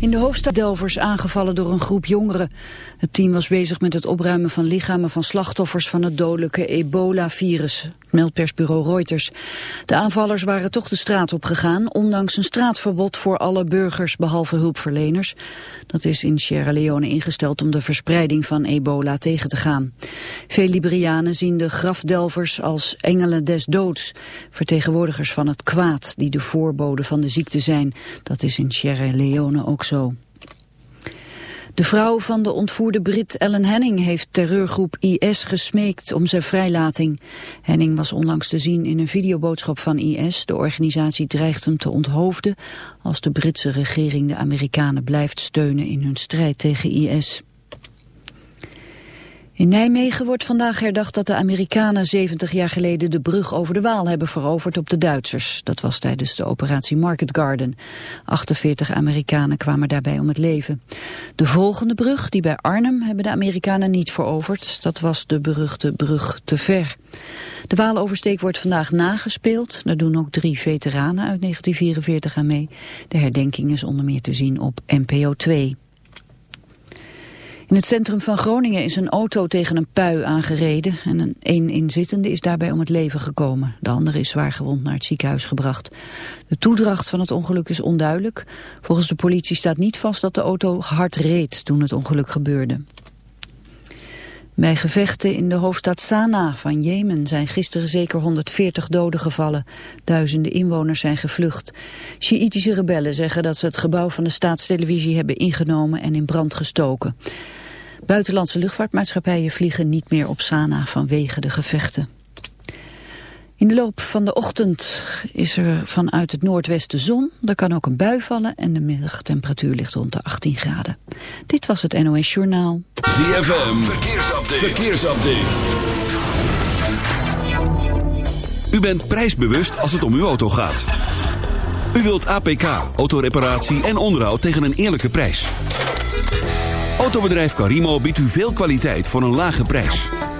In de hoofdstad Delvers aangevallen door een groep jongeren. Het team was bezig met het opruimen van lichamen van slachtoffers van het dodelijke ebola-virus meldt persbureau Reuters. De aanvallers waren toch de straat op gegaan, ondanks een straatverbod voor alle burgers behalve hulpverleners. Dat is in Sierra Leone ingesteld om de verspreiding van ebola tegen te gaan. Veel Liberianen zien de grafdelvers als engelen des doods, vertegenwoordigers van het kwaad die de voorboden van de ziekte zijn. Dat is in Sierra Leone ook De vrouw van de ontvoerde Brit Ellen Henning heeft terreurgroep IS gesmeekt om zijn vrijlating. Henning was onlangs te zien in een videoboodschap van IS. De organisatie dreigt hem te onthoofden als de Britse regering de Amerikanen blijft steunen in hun strijd tegen IS. In Nijmegen wordt vandaag herdacht dat de Amerikanen 70 jaar geleden de brug over de Waal hebben veroverd op de Duitsers. Dat was tijdens de operatie Market Garden. 48 Amerikanen kwamen daarbij om het leven. De volgende brug, die bij Arnhem, hebben de Amerikanen niet veroverd. Dat was de beruchte brug te ver. De Waaloversteek wordt vandaag nagespeeld. Daar doen ook drie veteranen uit 1944 aan mee. De herdenking is onder meer te zien op NPO 2. In het centrum van Groningen is een auto tegen een pui aangereden en een, een inzittende is daarbij om het leven gekomen. De andere is zwaar gewond naar het ziekenhuis gebracht. De toedracht van het ongeluk is onduidelijk. Volgens de politie staat niet vast dat de auto hard reed toen het ongeluk gebeurde. Bij gevechten in de hoofdstad Sanaa van Jemen zijn gisteren zeker 140 doden gevallen. Duizenden inwoners zijn gevlucht. Sjiitische rebellen zeggen dat ze het gebouw van de staatstelevisie hebben ingenomen en in brand gestoken. Buitenlandse luchtvaartmaatschappijen vliegen niet meer op Sanaa vanwege de gevechten. In de loop van de ochtend is er vanuit het noordwesten zon. Er kan ook een bui vallen en de middagtemperatuur ligt rond de 18 graden. Dit was het NOS Journaal. ZFM, verkeersupdate. verkeersupdate. U bent prijsbewust als het om uw auto gaat. U wilt APK, autoreparatie en onderhoud tegen een eerlijke prijs. Autobedrijf Carimo biedt u veel kwaliteit voor een lage prijs.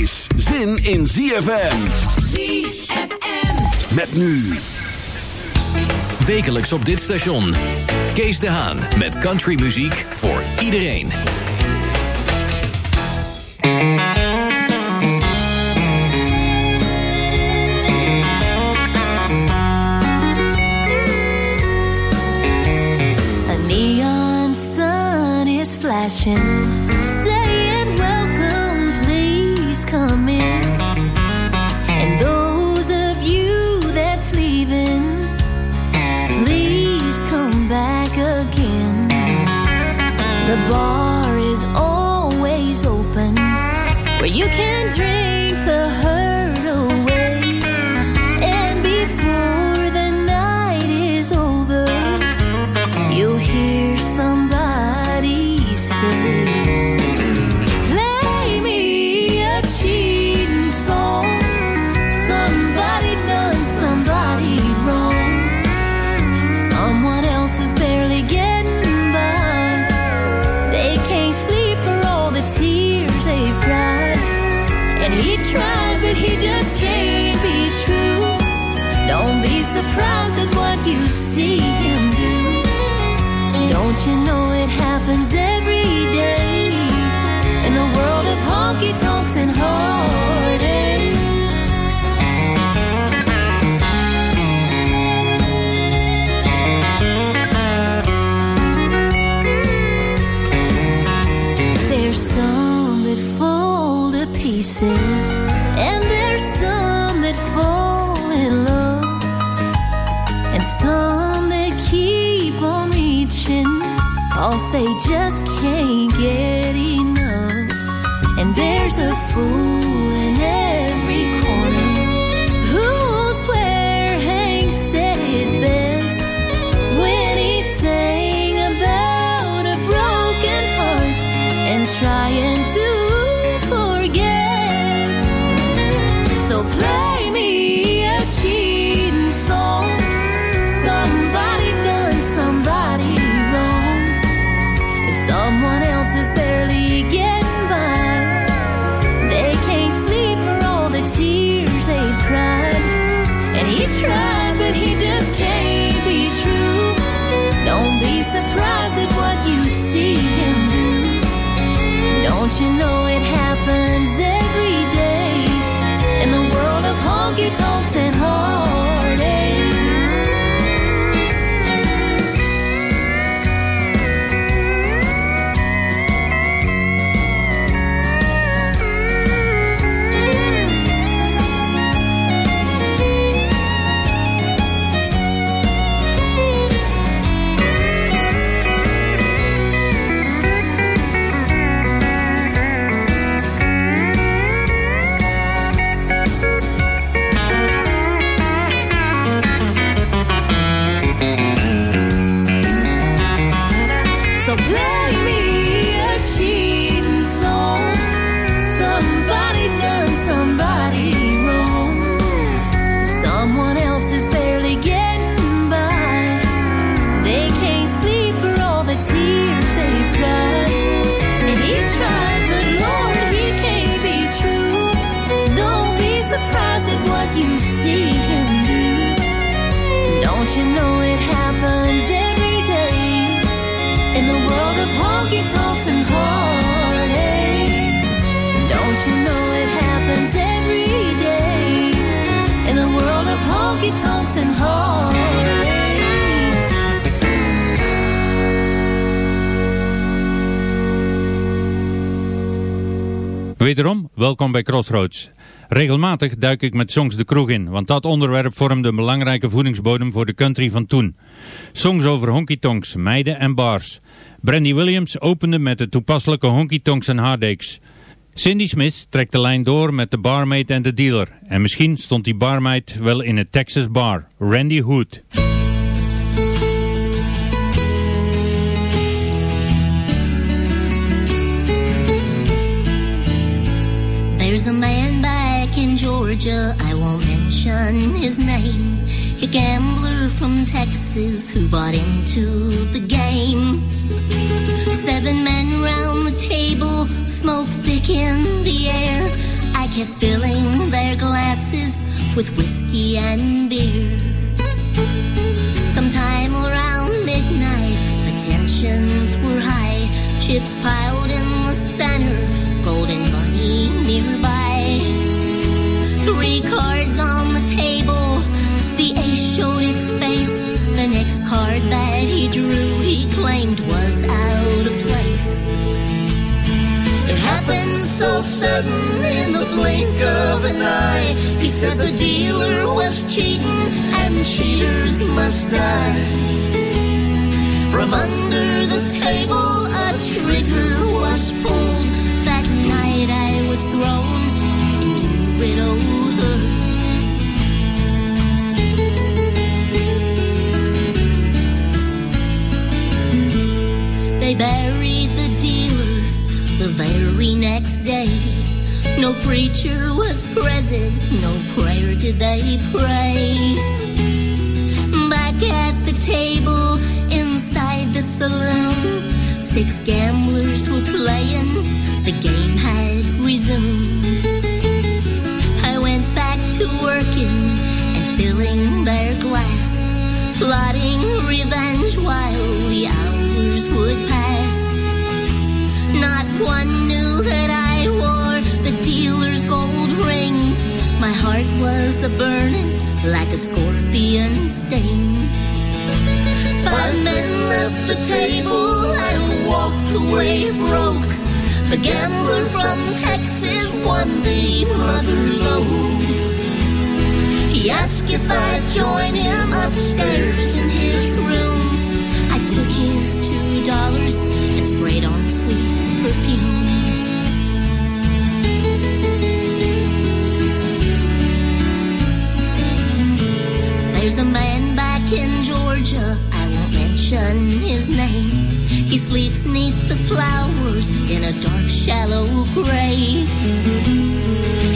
Is zin in ZFM. ZFM. Met nu. Wekelijks op dit station. Kees de Haan met countrymuziek voor iedereen. A neon sun is flashing, The Wederom, welkom bij Crossroads. Regelmatig duik ik met songs de kroeg in, want dat onderwerp vormde een belangrijke voedingsbodem voor de country van toen. Songs over honky-tonks, meiden en bars. Brandy Williams opende met de toepasselijke honky-tonks en heartaches. Cindy Smith trekt de lijn door met de barmaid en de dealer. En misschien stond die barmaid wel in een Texas bar, Randy Hood. There's a man back in Georgia, I won't mention his name. A gambler from Texas who bought into the game. Seven men round the table, smoke thick in the air. I kept filling their glasses with whiskey and beer. Sometime around midnight, the tensions were high. Chips piled in the center, golden money nearby. Three cards on the table, sudden in the blink of an eye. He said the dealer was cheating and cheaters must die. From under the table, a trigger was pulled. That night I was thrown into widowhood. They buried the dealer the very next day. No preacher was present, no prayer did they pray. Back at the table inside the saloon, six gamblers were playing, the game had resumed. I went back to working and filling their glass, plotting revenge while the hours would pass. Not one knew that I heart was a burning like a scorpion sting. Five men left the table, I walked away broke. The gambler from Texas won the mother load. He asked if I'd join him upstairs in his room. I took his two dollars and sprayed on sweet perfume. There's a man back in Georgia, I won't mention his name. He sleeps neath the flowers in a dark, shallow grave.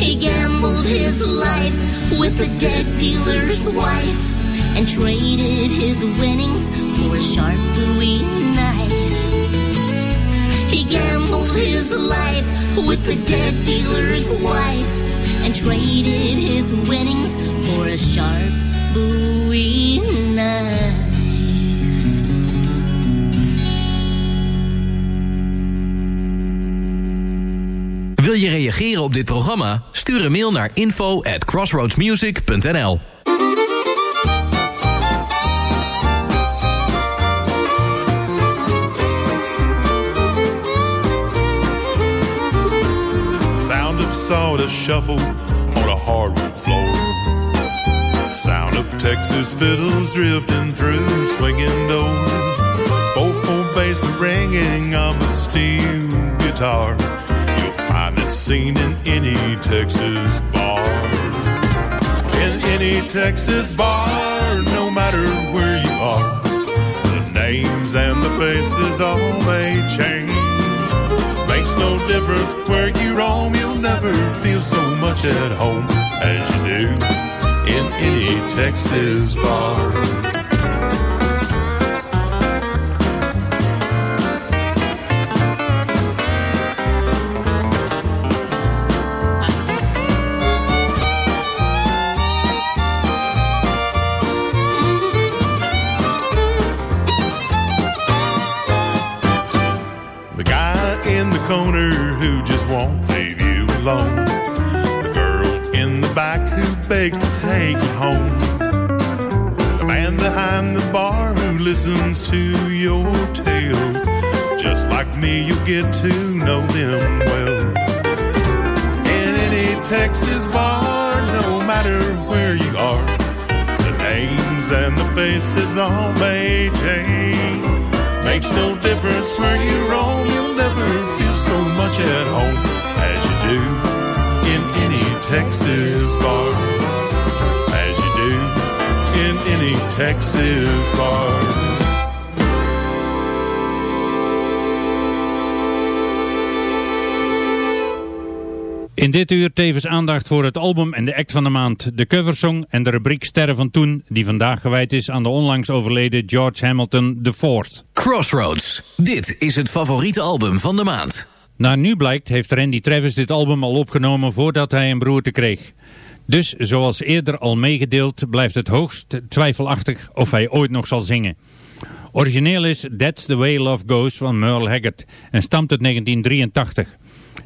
He gambled his life with a dead dealer's wife and traded his winnings for a sharp Bowie knife. He gambled his life with the dead dealer's wife and traded his winnings for a sharp Bowie. Wil je reageren op dit programma? Stuur een mail naar info at crossroadsmusic.nl Sound of sawdust shuffle Texas fiddles drifting through swinging doors. Four four bass, the ringing of a steel guitar. You'll find this scene in any Texas bar. In any Texas bar, no matter where you are, the names and the faces all may change. Makes no difference where you roam, you'll never feel so much at home as you do in any Texas bar. The guy in the corner who just won't begs to take you home. The man behind the bar who listens to your tales. Just like me, you get to know them well. In any Texas bar, no matter where you are, the names and the faces all may change. Makes no difference where you roam, you'll never feel so much at home as you do Texas bar. As you do in any Texas bar. In dit uur tevens aandacht voor het album en de act van de maand, de coversong en de rubriek Sterren van Toen, die vandaag gewijd is aan de onlangs overleden George Hamilton IV. Crossroads. Dit is het favoriete album van de maand. Naar nu blijkt heeft Randy Travis dit album al opgenomen voordat hij een broerte kreeg. Dus zoals eerder al meegedeeld blijft het hoogst twijfelachtig of hij ooit nog zal zingen. Origineel is That's the Way Love Goes van Merle Haggard en stamt uit 1983.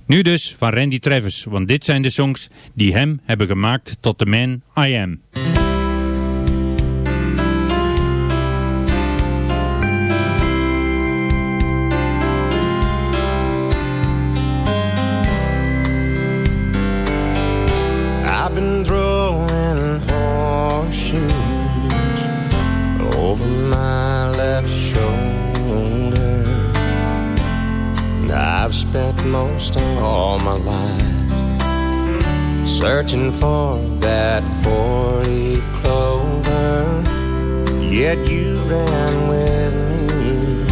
Nu dus van Randy Travis, want dit zijn de songs die hem hebben gemaakt tot de man I am. I've most of all my life searching for that four-leaf clover. Yet you ran with me,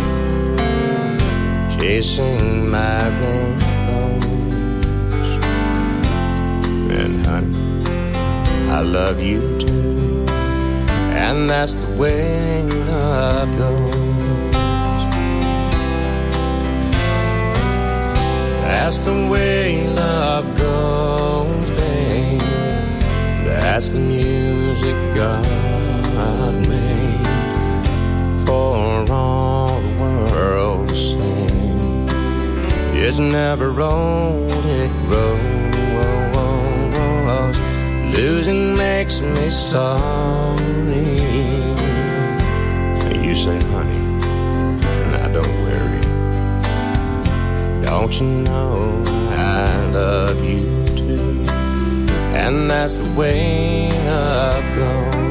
chasing my rainbows. And honey, I love you too. And that's the way love goes. That's the way love goes, babe. That's the music God made for all the world to sing. It's never old, it grows. Losing makes me sorry. And you say, honey. Don't you know I love you too? And that's the way I've gone.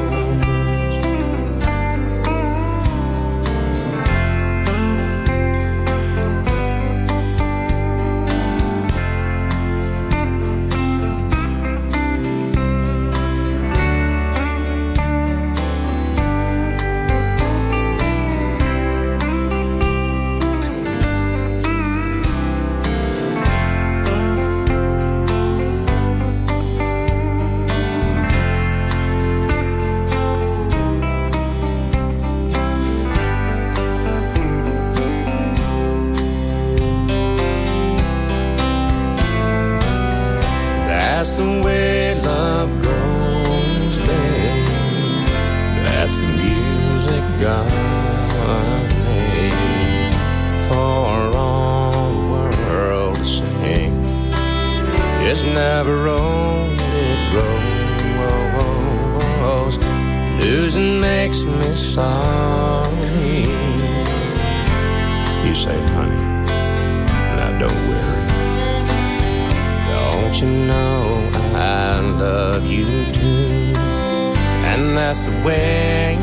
don't worry. Don't you know I love you too? And that's the way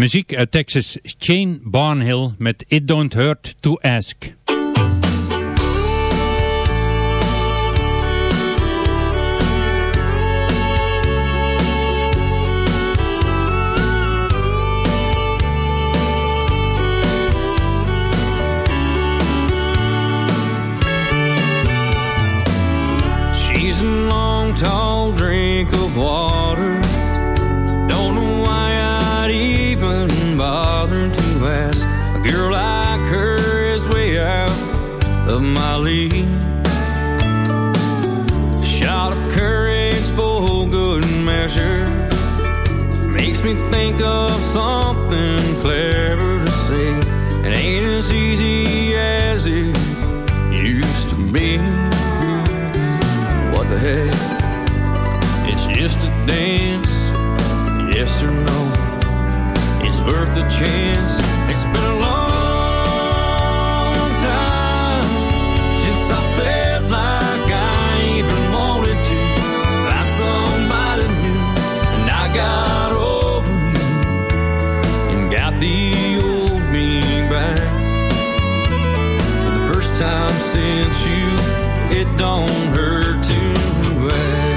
Muziek uit Texas, Shane Barnhill met It Don't Hurt To Ask. song since you, it don't hurt to ask.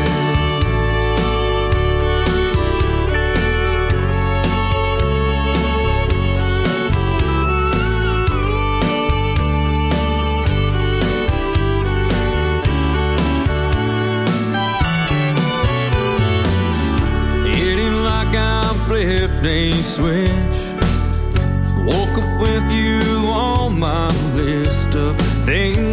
It ain't like I flipped a switch. Woke up with you on my list of things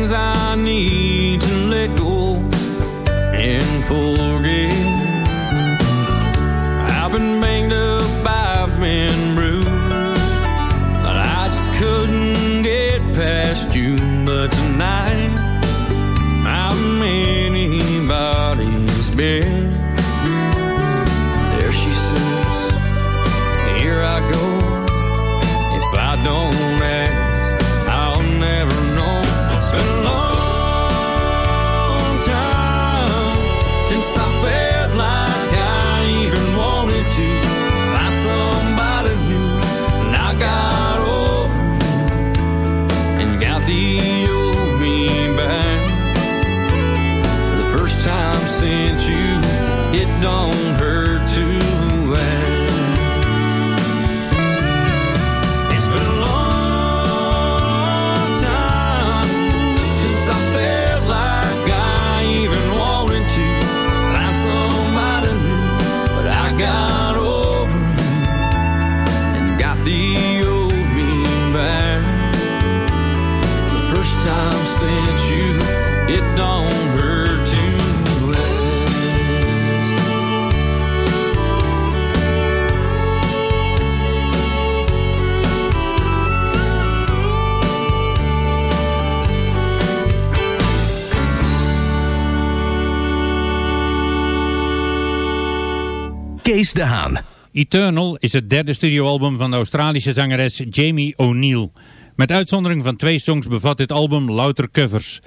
De Haan. Eternal is het derde studioalbum van de Australische zangeres Jamie O'Neill. Met uitzondering van twee songs bevat dit album louter covers.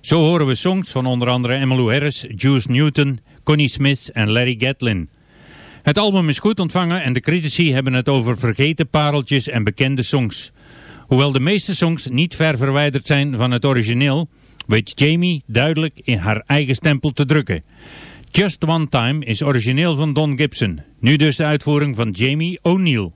Zo horen we songs van onder andere Emmylou Harris, Juice Newton, Connie Smith en Larry Gatlin. Het album is goed ontvangen en de critici hebben het over vergeten pareltjes en bekende songs. Hoewel de meeste songs niet ver verwijderd zijn van het origineel, weet Jamie duidelijk in haar eigen stempel te drukken. Just One Time is origineel van Don Gibson. Nu dus de uitvoering van Jamie O'Neill.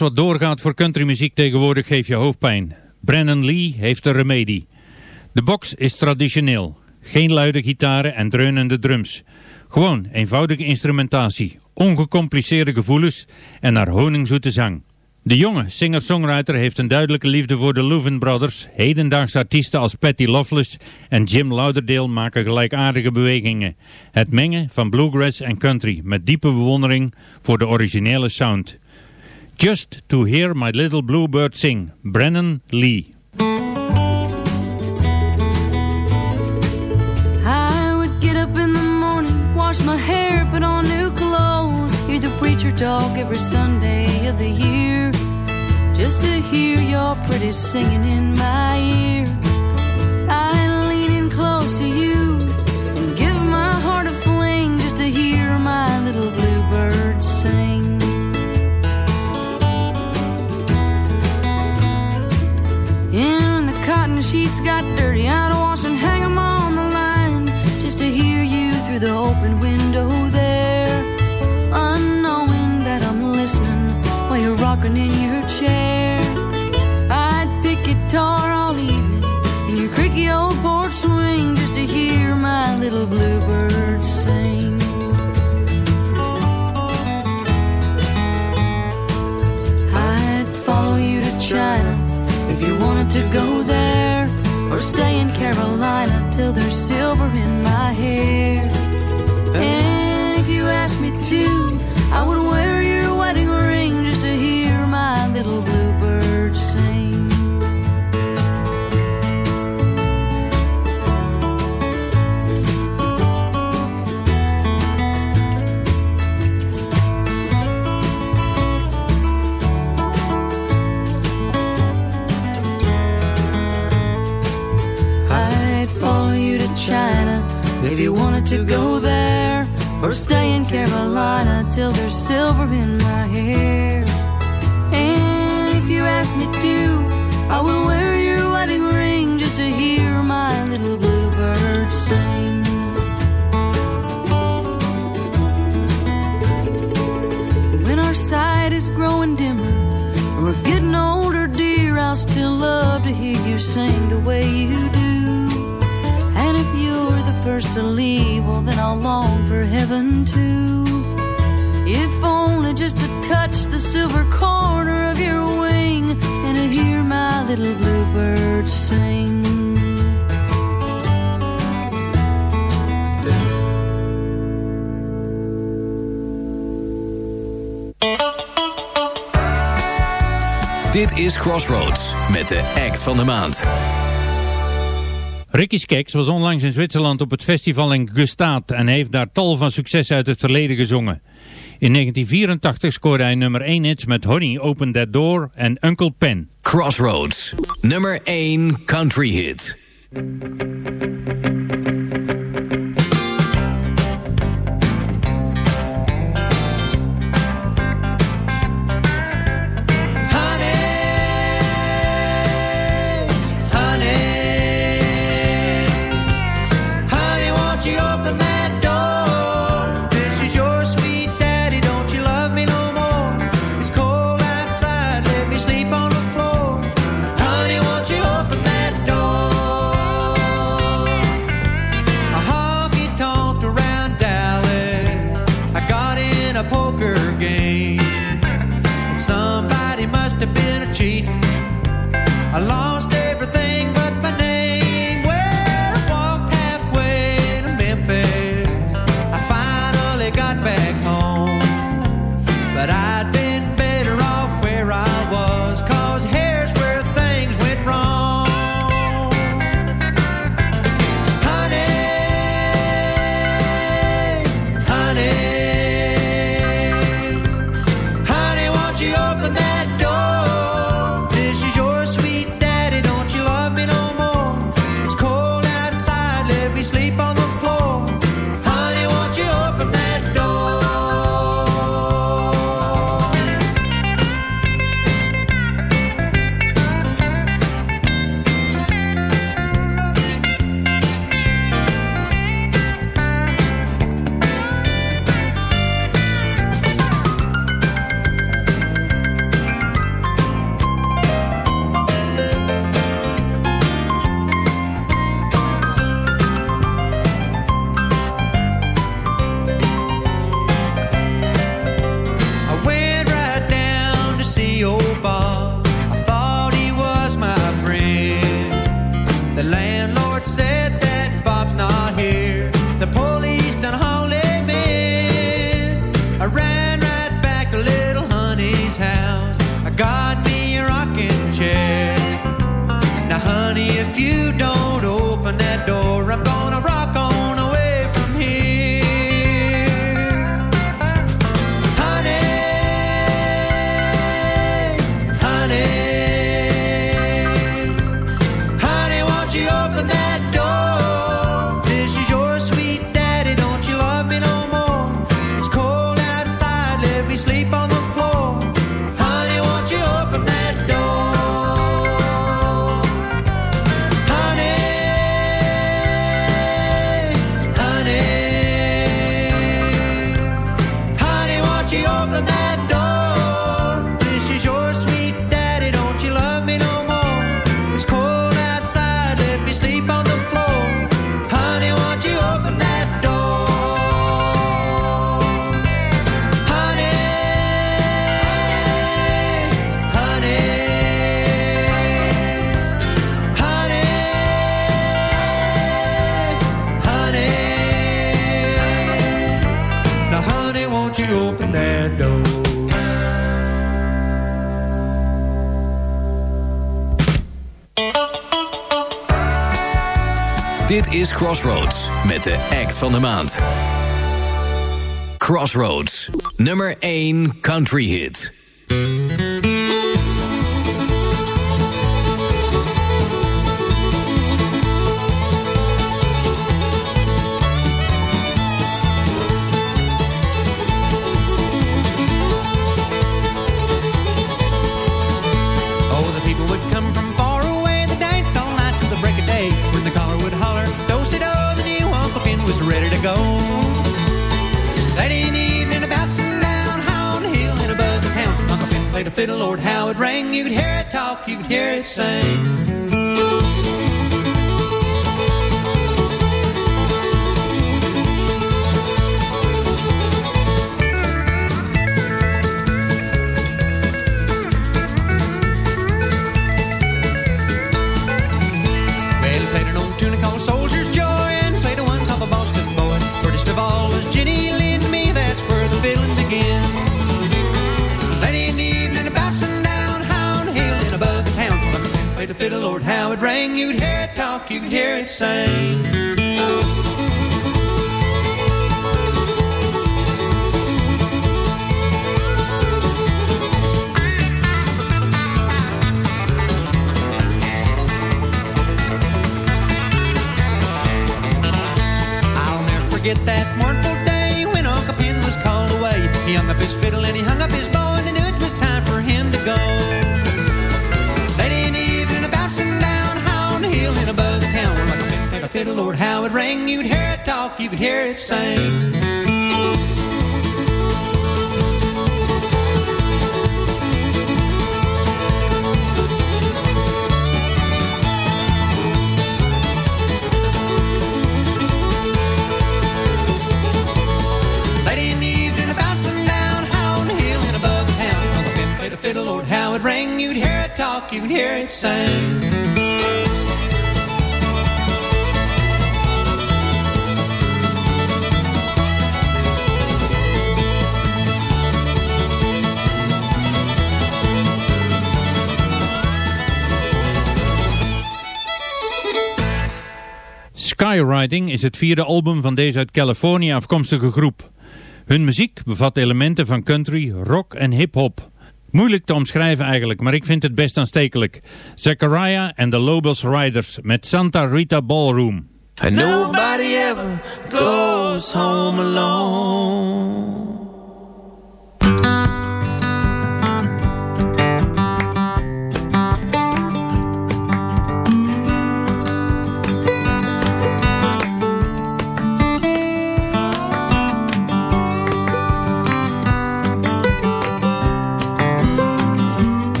Alles wat doorgaat voor countrymuziek tegenwoordig geeft je hoofdpijn. Brennan Lee heeft een remedie. De box is traditioneel. Geen luide gitaren en dreunende drums. Gewoon eenvoudige instrumentatie, ongecompliceerde gevoelens en naar honingzoete zang. De jonge singer-songwriter heeft een duidelijke liefde voor de Louvin Brothers. Hedendaagse artiesten als Patty Loveless en Jim Lauderdale maken gelijkaardige bewegingen. Het mengen van bluegrass en country met diepe bewondering voor de originele sound. Just to hear my little bluebird sing, Brennen Leigh. I would get up in the morning, wash my hair, put on new clothes, hear the preacher talk every Sunday of the year, just to hear your pretty singing in my ear. sheets got dirty. I'd wash and hang them on the line just to hear you through the open window there. Unknowing that I'm listening while you're rocking in your chair. I'd pick guitar all evening in your creaky old porch swing just to hear my little bluebird sing. I'd follow you to China if you wanted to go there or stay in Carolina till there's silver in my hair. And if you asked me to, I would wear China if you wanted to go there, or stay in Carolina till there's silver in my hair. And if you asked me to, I would wear your wedding ring just to hear my little bluebird sing. When our sight is growing dimmer, and we're getting older, dear, I'll still love to hear you sing the way you first to leave, well, then I'll long for heaven too. If only just to touch the silver corner of your wing and to hear my little bluebird sing. Dit is Crossroads met de act van de maand. Ricky Skeks was onlangs in Zwitserland op het festival in Gstaad en heeft daar tal van successen uit het verleden gezongen. In 1984 scoorde hij nummer 1 hits met Honey Open That Door en Uncle Pen. Crossroads, nummer 1 country hit. Cheating. Crossroads met de act van de maand. Crossroads, nummer 1 country hit. same Is het vierde album van deze uit Californië afkomstige groep. Hun muziek bevat elementen van country, rock en hip-hop. Moeilijk te omschrijven eigenlijk, maar ik vind het best aanstekelijk. Zachariah en de Lobos Riders met Santa Rita Ballroom. Nobody ever goes home alone.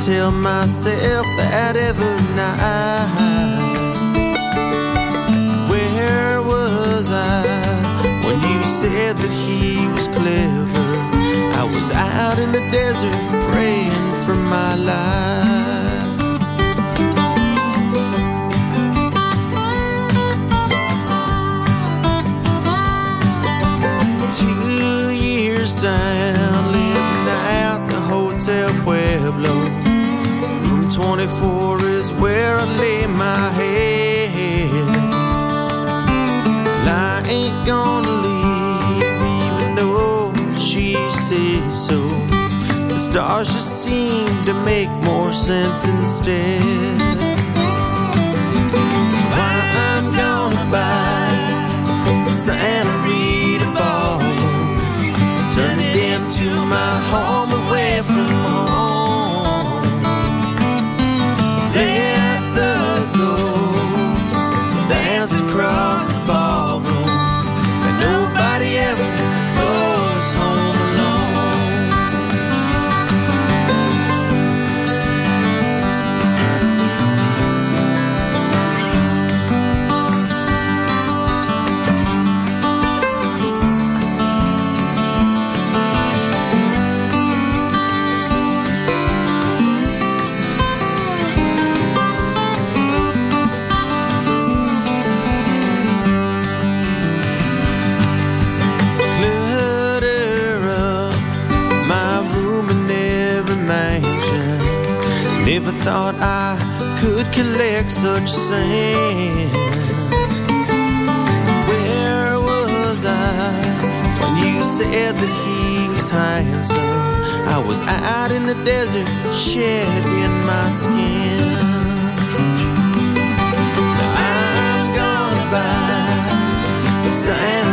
tell myself that every night. Where was I when you said that he was clever? I was out in the desert praying for my life. Two years down 24 is where I lay my head. Well, I ain't gonna leave, even though she says so. The stars just seem to make more sense instead. I'm gonna buy Santa Rita ball, turn it into my heart. Thought I could collect such sand. Where was I when you said that he was handsome? I was out in the desert, shedding my skin. Now I'm gonna buy a Santa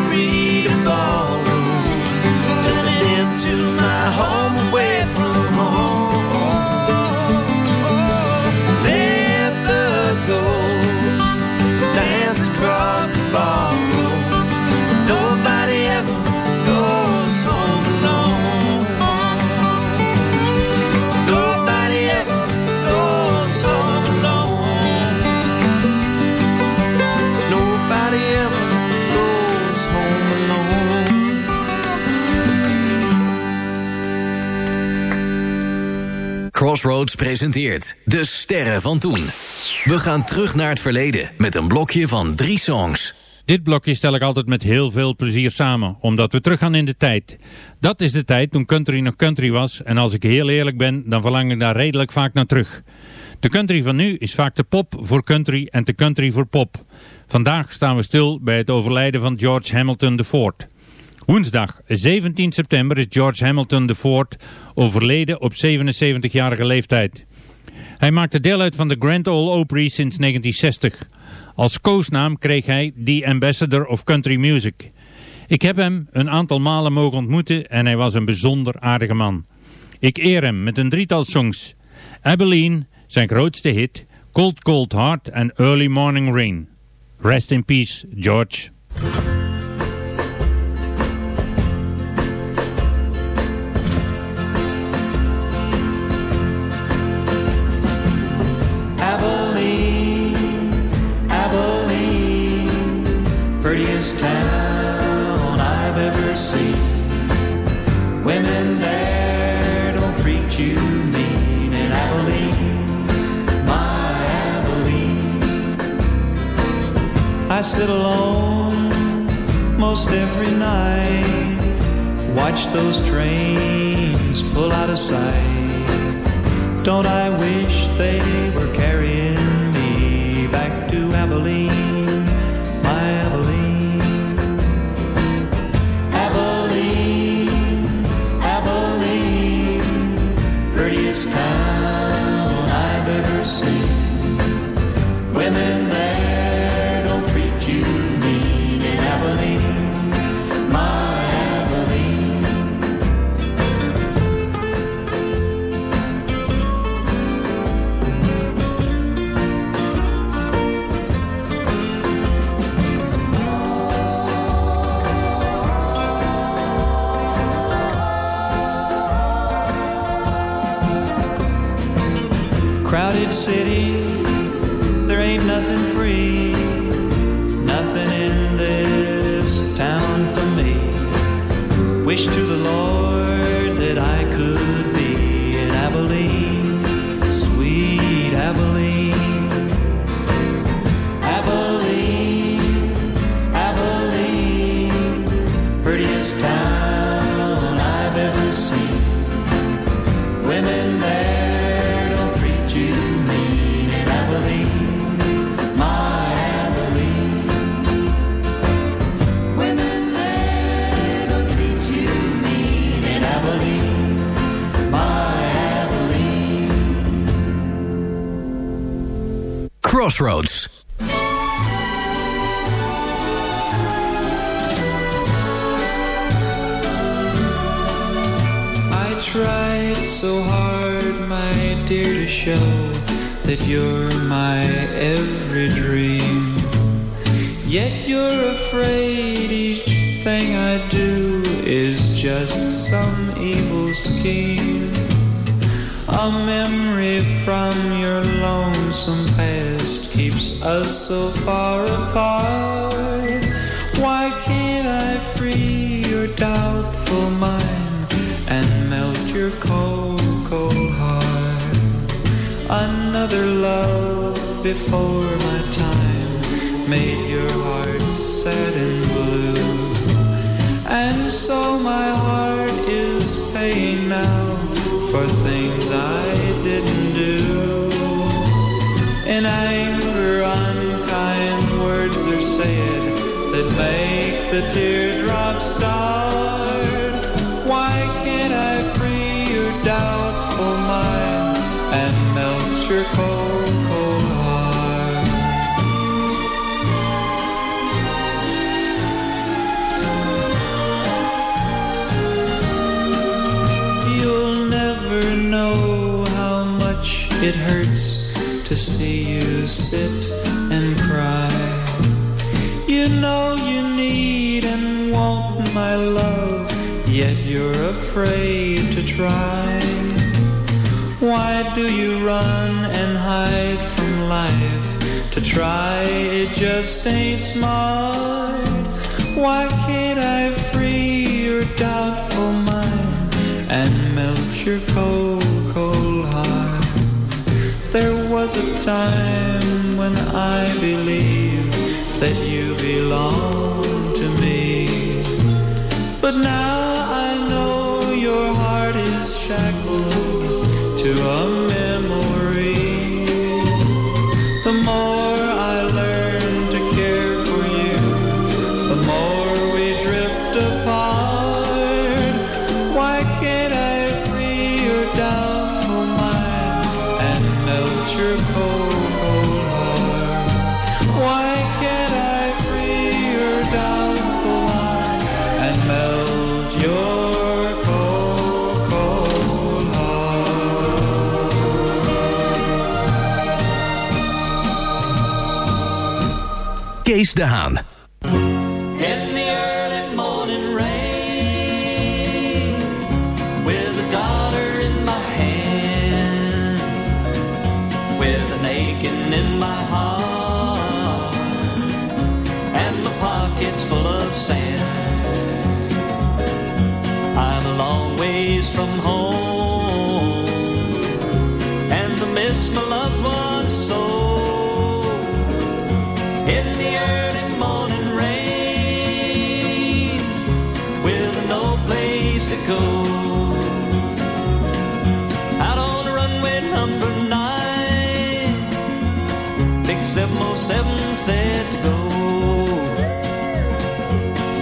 Crossroads presenteert De Sterren van Toen. We gaan terug naar het verleden met een blokje van drie songs. Dit blokje stel ik altijd met heel veel plezier samen, omdat we teruggaan in de tijd. Dat is de tijd toen country nog country was en als ik heel eerlijk ben, dan verlang ik daar redelijk vaak naar terug. De country van nu is vaak te pop voor country en te country voor pop. Vandaag staan we stil bij het overlijden van George Hamilton IV. Woensdag 17 september is George Hamilton IV overleden op 77-jarige leeftijd. Hij maakte deel uit van de Grand Ole Opry sinds 1960. Als koosnaam kreeg hij The Ambassador of Country Music. Ik heb hem een aantal malen mogen ontmoeten en hij was een bijzonder aardige man. Ik eer hem met een drietal songs. Abilene, zijn grootste hit, Cold Cold Heart en Early Morning Rain. Rest in peace, George. Prettiest town I've ever seen. Women there don't treat you mean in Abilene, my Abilene. I sit alone most every night, watch those trains pull out of sight. Don't I wish they were carrying I've seen. Women there Crossroads. before my time made your heart sad and blue. And so my heart is paying now for things I didn't do. In anger, unkind words are said that make the tears. Sit and cry. You know you need and want my love, yet you're afraid to try. Why do you run and hide from life? To try it just ain't smart. Why can't I free your doubtful mind and melt your cold, cold heart? There was a time I believed Kees de 707 said to go.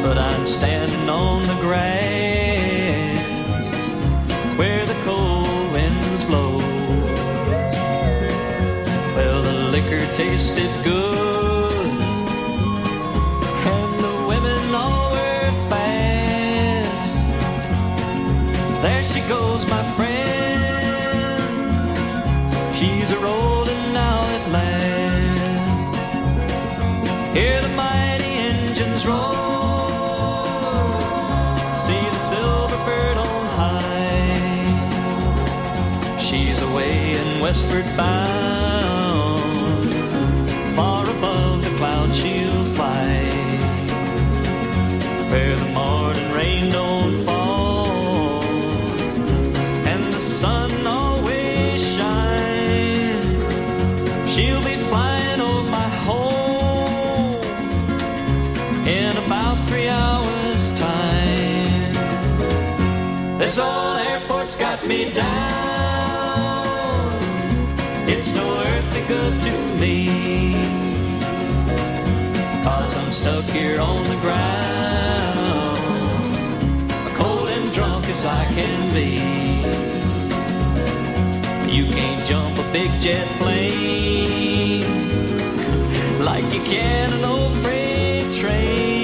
But I'm standing on the grass where the cold winds blow. Well, the liquor tasted good. And bound. Far above the clouds she'll fly. Where the good to me. Cause I'm stuck here on the ground. Cold and drunk as I can be. You can't jump a big jet plane like you can an old freight train.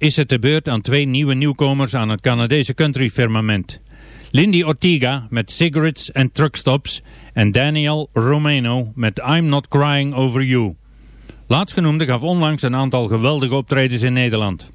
Is het de beurt aan twee nieuwe nieuwkomers aan het Canadese country firmament. Lindy Ortega met Cigarettes and Truckstops en Daniel Romano met I'm Not Crying Over You. Laatstgenoemde gaf onlangs een aantal geweldige optredens in Nederland.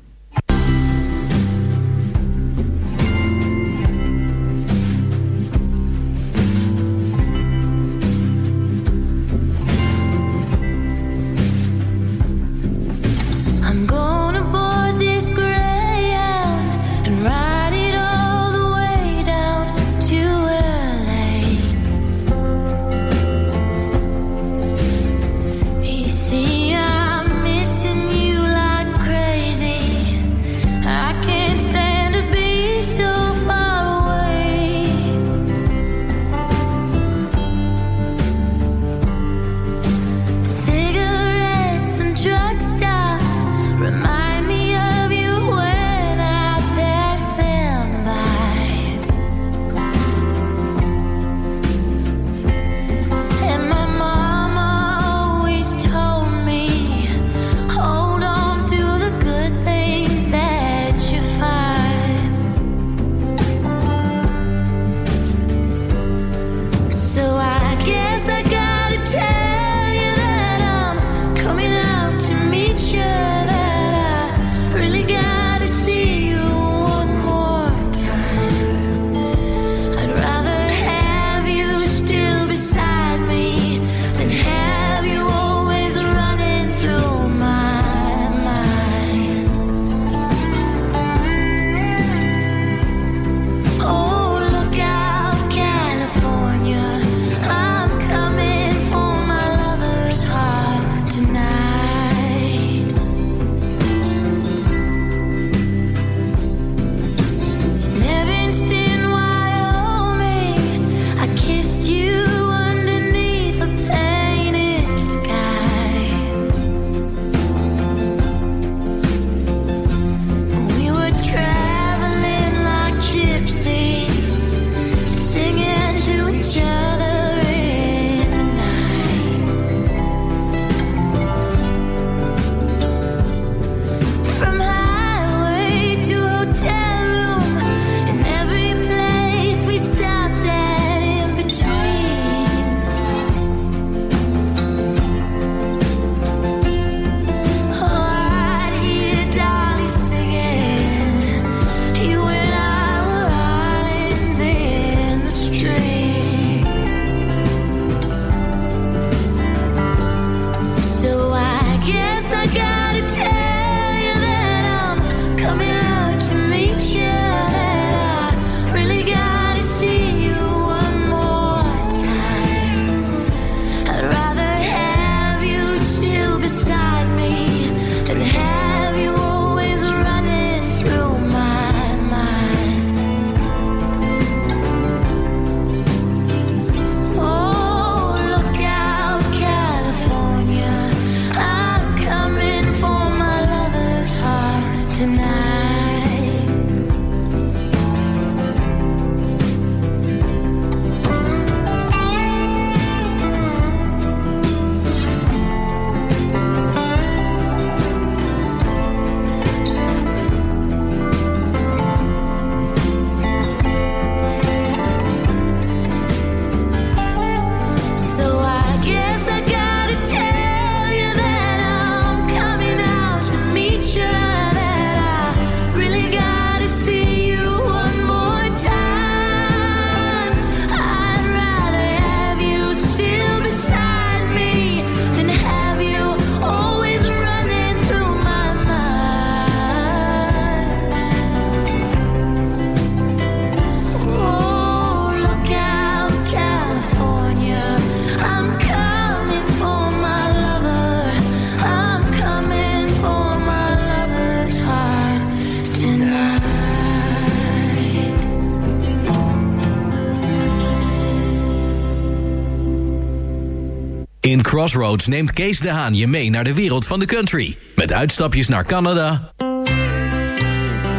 Crossroads neemt Kees de Haan je mee naar de wereld van de country. Met uitstapjes naar Canada,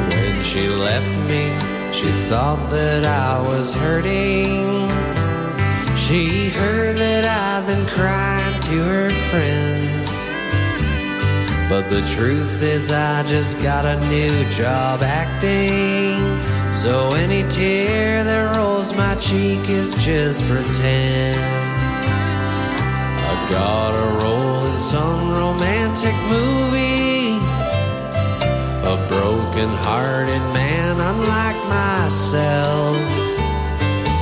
When she left me, she thought that I was hurting. She heard that I'd been crying to her friends. But the truth is, I just got a new job acting. So any tear that rolls my cheek is just pretend. Got a role in some romantic movie. A broken hearted man unlike myself.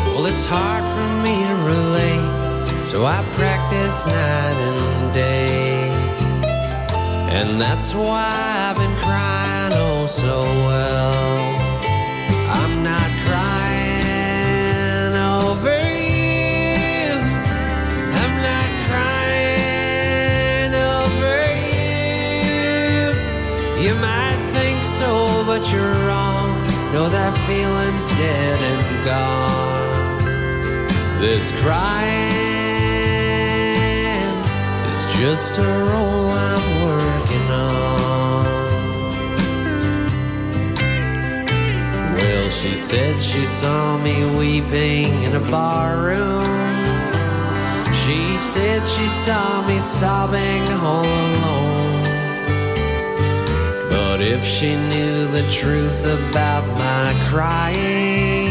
Well, it's hard for me to relate, so I practice night and day. And that's why I've been crying oh so well. So, but you're wrong. No, that feeling's dead and gone. This crying is just a role I'm working on. Well, she said she saw me weeping in a bar room. She said she saw me sobbing all alone. But if she knew the truth about my crying,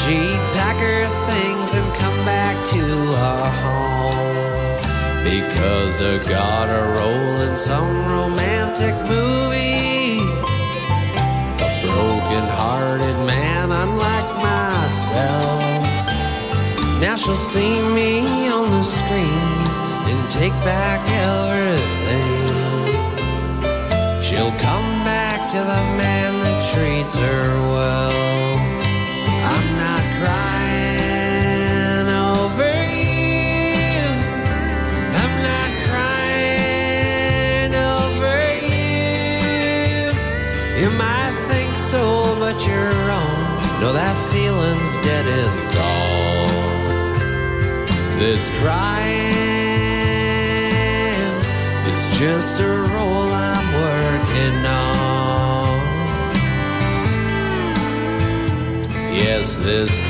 she'd pack her things and come back to our home. Because I got a role in some romantic movie. A broken hearted man, unlike myself. Now she'll see me on the screen and take back everything. She'll come back to the man that treats her well. I'm not crying over you. I'm not crying over you. You might think so, but you're wrong. No, that feeling's dead and gone. This crying is just a role this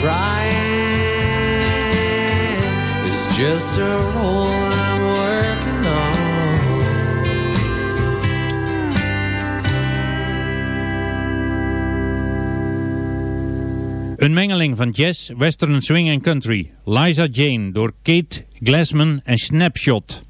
is just a I'm working on. Een mengeling van jazz, western swing en country. Liza Jane door Kate Glassman en Snapshot.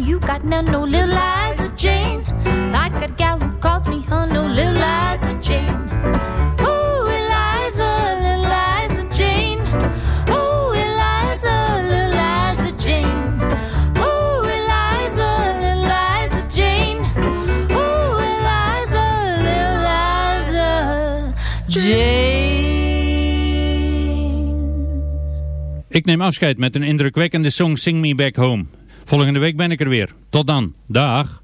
you got no little lies Jane. Gal who calls me huh, no lies Jane. Ik neem afscheid met een indrukwekkende song Sing Me Back Home. Volgende week ben ik er weer. Tot dan. Dag.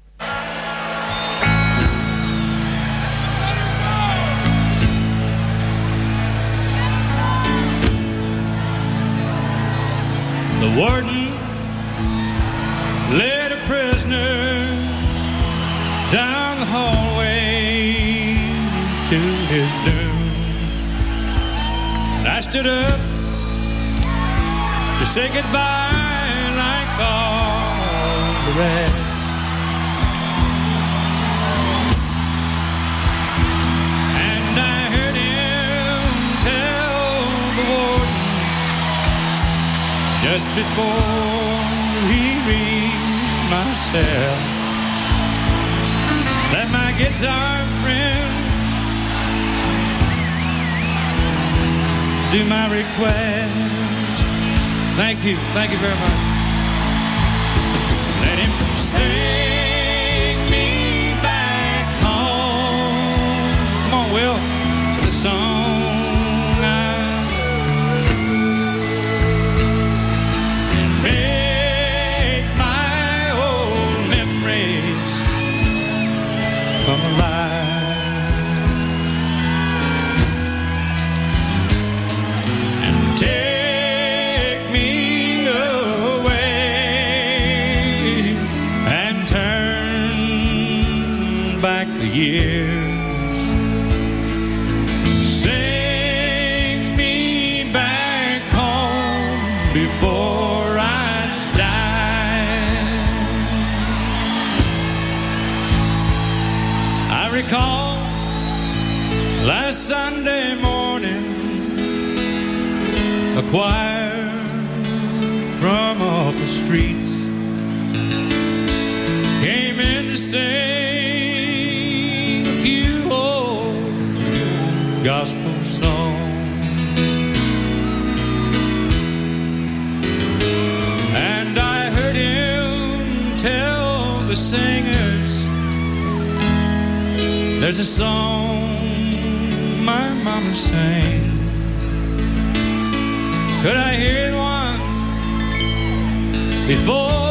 The warden led a prisoner down the hallway to his doom. And I stood up to say goodbye rest. And I heard him tell the warden just before he reached my cell that my guitar friend do my request. Thank you, thank you very much. Let him sing years sing me back home before I die. I recall last Sunday morning, a choir from off the streets came in to sing there's a song my mama sang. Could I hear it once before